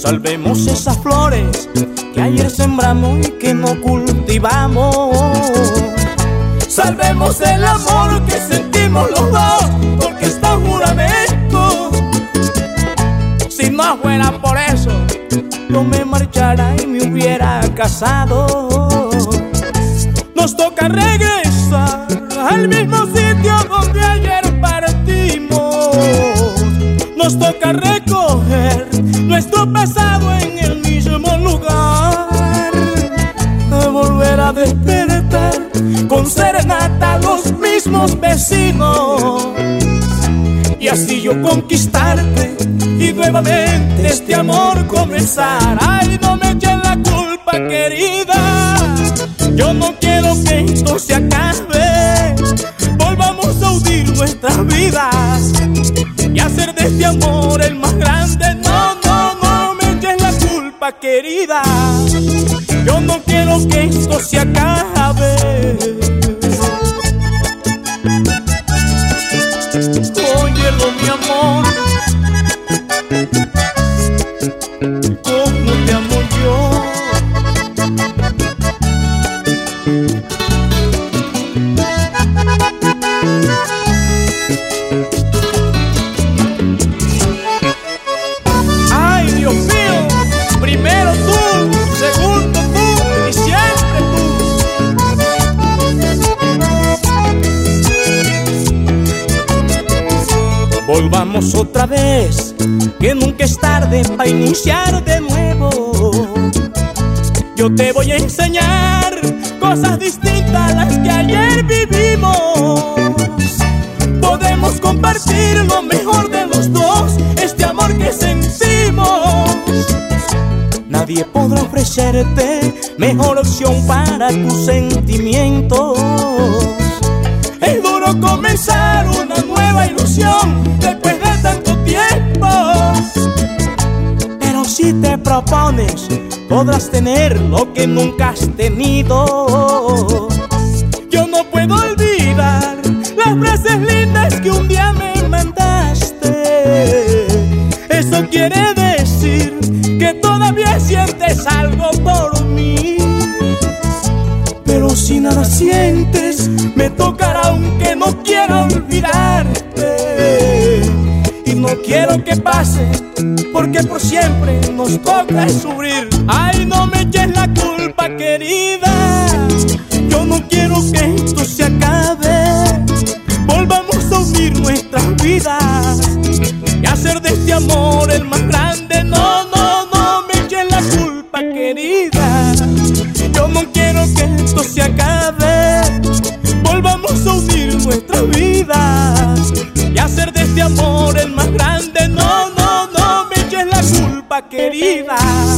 Salvemos esas flores que ayer sembramos y que no cultivamos. Salvemos el amor que sentimos los dos, porque está juramento no fuera por eso, no me marchara y me hubiera casado. Con serenata los mismos vecinos. Y así yo conquistarte y nuevamente este amor comenzar. Ay, no me eches la culpa, querida. Yo no quiero que esto se acabe. Volvamos a unir nuestras vidas y hacer de este amor el más grande. No, no, no me eches la culpa, querida. Yo no quiero que esto se acabe. Volvamos otra vez, que nunca es tarde para iniciar de nuevo. Yo te voy a enseñar cosas distintas a las que ayer vivimos. Podemos compartir lo mejor de los dos, este amor que sentimos. Nadie podrá ofrecerte mejor opción para tus sentimientos. Es duro comenzar una nueva ilusión después de tanto tiempo. Pero si te propones, podrás tener lo que nunca has tenido. Yo no puedo olvidar las frases lindas que un día me mandaste. Eso quiere decir que todavía sientes algo por mí. Pero si nada sientes, me tocará aunque no no quiero que pase, porque por siempre nos toca sufrir. Ay, no me eches la culpa, querida. Yo no quiero que esto se acabe. Volvamos a unir nuestras vidas y hacer de este amor el más grande. No, querida.